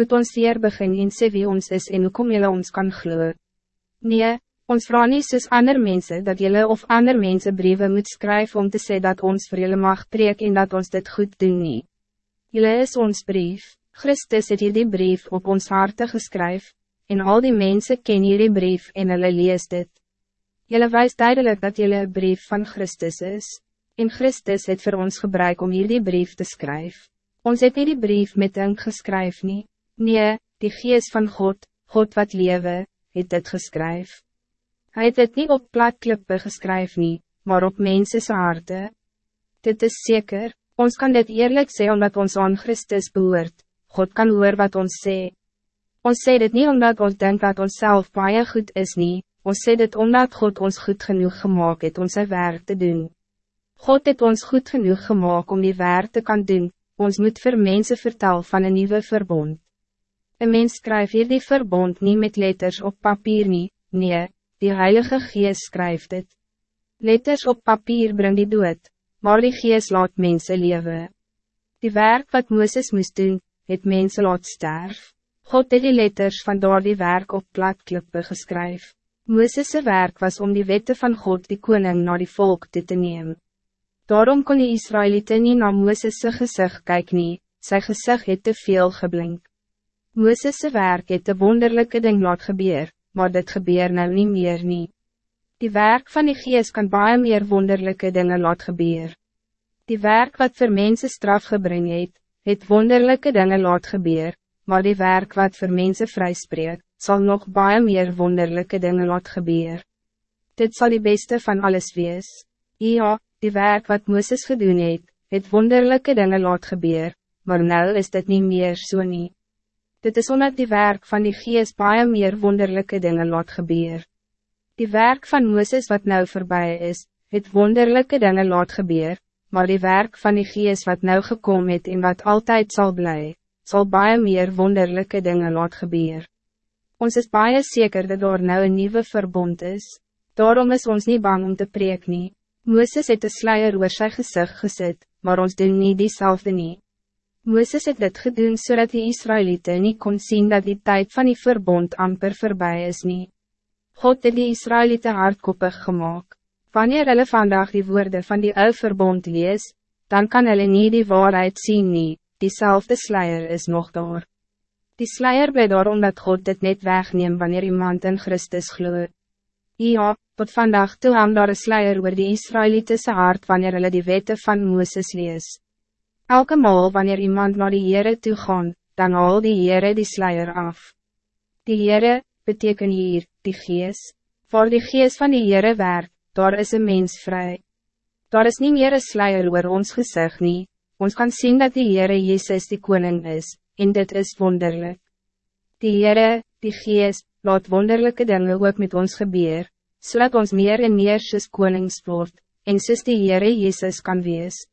Moet ons weer begin en sê wie ons is en hoekom jylle ons kan glo. Nee, ons vraag nie soos ander mense dat jylle of ander mense brieven moet schrijven om te zeggen dat ons voor jullie mag preek en dat ons dit goed doen nie. Jylle is ons brief, Christus het hierdie brief op ons harte geskryf, en al die mensen ken hierdie brief en hulle lees dit. Jylle wijst duidelijk dat jylle een brief van Christus is, en Christus het voor ons gebruik om hierdie brief te schrijven. Ons het nie die brief met ink geskryf nie. Nee, die gees van God, God wat lewe, het dit geskryf. Hij het dit nie op platklippe geskryf nie, maar op mensense harte. Dit is zeker, ons kan dit eerlijk zeggen omdat ons aan Christus behoort. God kan hoor wat ons sê. Ons sê dit niet omdat ons denkt dat ons zelf baie goed is nie, ons sê dit omdat God ons goed genoeg gemaakt het om sy werk te doen. God het ons goed genoeg gemaakt om die werk te kan doen, ons moet voor mensen vertel van een nieuwe verbond. Een mens schrijft hier die verbond niet met letters op papier niet, nee, die Heilige Geest schrijft het. Letters op papier brengt die dood, maar die Geest laat mensen leven. Die werk wat Moeses moest doen, het mensen laat sterf. God het die letters van door die werk op platklippe geskryf. Moeses' werk was om die wetten van God die koning naar die volk te, te nemen. Daarom kon die Israëlieten niet naar Mooses' gezicht kijken, nie, sy gezicht het te veel geblink. Mooses' werk het de wonderlijke ding laat gebeur, maar dit gebeur nou niet meer nie. Die werk van die geest kan baie meer wonderlijke dingen laat gebeur. Die werk wat voor mensen straf gebring het, het wonderlijke dingen laat gebeur, maar die werk wat voor mensen vrijspreek, zal nog baie meer wonderlijke dingen laat gebeur. Dit zal die beste van alles wees. Ja, die werk wat Moeses gedoen het, het wonderlijke dingen laat gebeur, maar nou is dit niet meer so nie. Dit is omdat die werk van die geest baie meer wonderlijke dingen laat gebeur. Die werk van Moeses wat nou voorbij is, het wonderlijke dingen laat gebeur, maar die werk van die geest wat nou gekomen het en wat altijd zal blij, zal baie meer wonderlijke dingen laat gebeur. Ons is baie zeker dat er nou een nieuwe verbond is, daarom is ons niet bang om te preek nie. Moeses het een sluier oor sy gezicht gezet, maar ons doen nie diezelfde nie. Moeses het dit gedoen zodat die Israëlieten niet kon zien dat die tijd van die verbond amper voorbij is nie. God het die Israëlieten hardkoppig gemaakt. Wanneer hulle vandaag die woorden van die oude verbond lees, dan kan hulle nie die waarheid zien nie, diezelfde sluier is nog daar. Die sluier bly daar omdat God dit net wegneem wanneer iemand in Christus gloeit. Ja, tot vandaag toe hang daar een sluier oor die Israëlitische hart wanneer hulle die wette van Mooses lees. Elke maal wanneer iemand naar die Heere toe gaan, dan haal die Heere die sluier af. Die Heere, beteken hier, die gees. Voor die gees van die Heere werk, daar is een mens vrij. Daar is niet meer een sluier oor ons gezicht nie, ons kan zien dat die Heere Jezus die koning is, en dit is wonderlijk. Die Heere, die geest, laat wonderlijke dingen ook met ons gebeur, zodat ons meer en meer soos konings word, en soos die Heere Jezus kan wees.